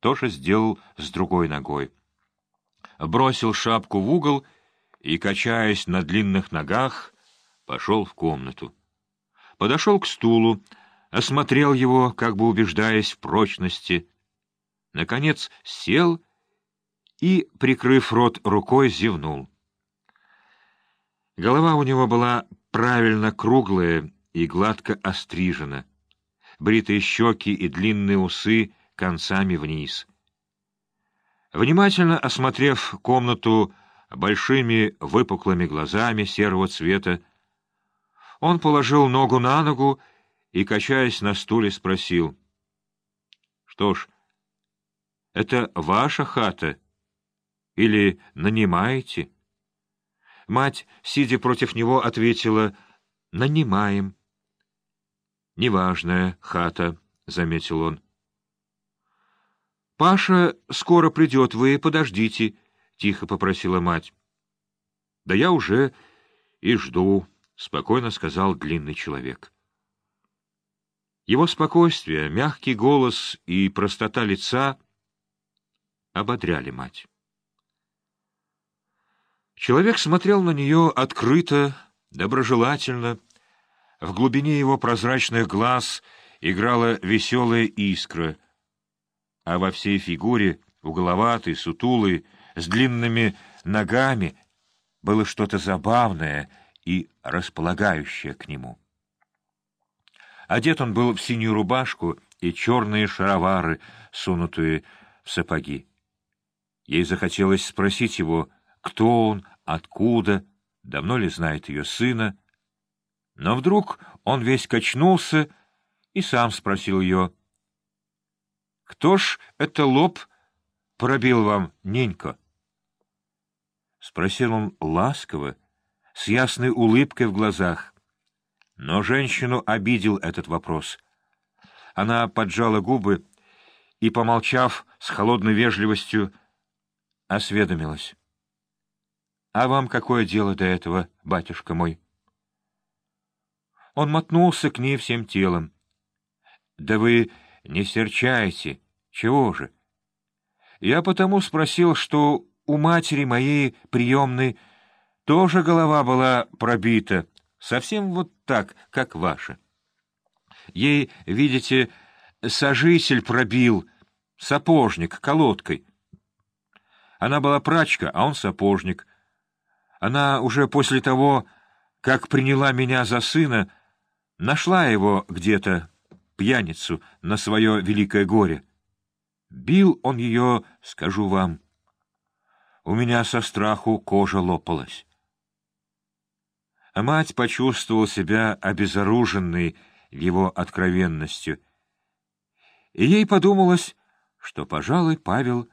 тоже сделал с другой ногой. Бросил шапку в угол и, качаясь на длинных ногах, пошел в комнату. Подошел к стулу, осмотрел его, как бы убеждаясь в прочности. Наконец сел и, прикрыв рот рукой, зевнул. Голова у него была правильно круглая и гладко острижена, бритые щеки и длинные усы концами вниз. Внимательно осмотрев комнату большими выпуклыми глазами серого цвета, он положил ногу на ногу и, качаясь на стуле, спросил. — Что ж, это ваша хата или нанимаете? Мать, сидя против него, ответила — Нанимаем. — Неважная хата, — заметил он. — Паша скоро придет, вы подождите, — тихо попросила мать. — Да я уже и жду, — спокойно сказал длинный человек. Его спокойствие, мягкий голос и простота лица ободряли мать. Человек смотрел на нее открыто, доброжелательно. В глубине его прозрачных глаз играла веселая искра, а во всей фигуре, угловатой, сутулой, с длинными ногами, было что-то забавное и располагающее к нему. Одет он был в синюю рубашку и черные шаровары, сунутые в сапоги. Ей захотелось спросить его, кто он, откуда, давно ли знает ее сына. Но вдруг он весь качнулся и сам спросил ее, «Кто ж это лоб пробил вам, ненька?» Спросил он ласково, с ясной улыбкой в глазах. Но женщину обидел этот вопрос. Она поджала губы и, помолчав с холодной вежливостью, осведомилась. — А вам какое дело до этого, батюшка мой? Он мотнулся к ней всем телом. — Да вы не серчайте. Чего же? Я потому спросил, что у матери моей приемной тоже голова была пробита, Совсем вот так, как ваша. Ей, видите, сожитель пробил, сапожник, колодкой. Она была прачка, а он сапожник. Она уже после того, как приняла меня за сына, нашла его где-то, пьяницу, на свое великое горе. Бил он ее, скажу вам. У меня со страху кожа лопалась. А мать почувствовала себя обезоруженной его откровенностью, и ей подумалось, что, пожалуй, Павел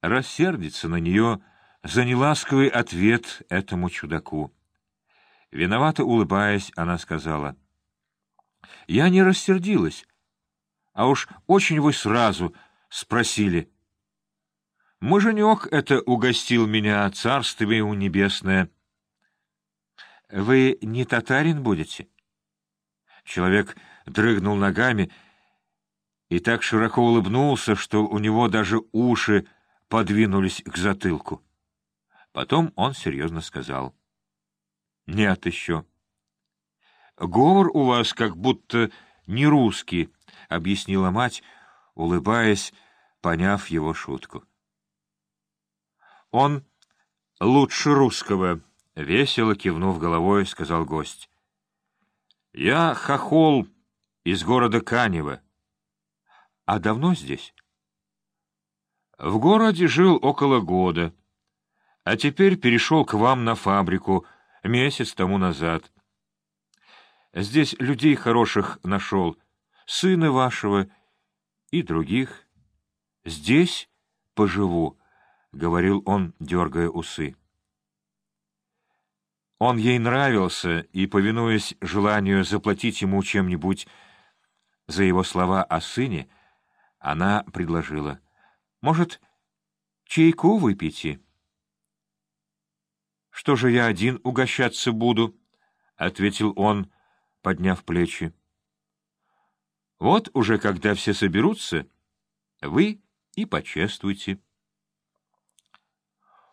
рассердится на нее за неласковый ответ этому чудаку. Виновато улыбаясь, она сказала, — Я не рассердилась, а уж очень вы сразу спросили. Муженек это угостил меня, царствие ему небесное — вы не татарин будете? Человек дрыгнул ногами и так широко улыбнулся, что у него даже уши подвинулись к затылку. Потом он серьезно сказал. — Нет еще. — Говор у вас как будто не русский, — объяснила мать, улыбаясь, поняв его шутку. — Он лучше русского, —— весело кивнув головой, сказал гость. — Я хохол из города Канева. — А давно здесь? — В городе жил около года, а теперь перешел к вам на фабрику месяц тому назад. Здесь людей хороших нашел, сына вашего и других. Здесь поживу, — говорил он, дергая усы. Он ей нравился, и, повинуясь желанию заплатить ему чем-нибудь за его слова о сыне, она предложила. — Может, чайку выпейте? — Что же я один угощаться буду? — ответил он, подняв плечи. — Вот уже когда все соберутся, вы и почествуйте.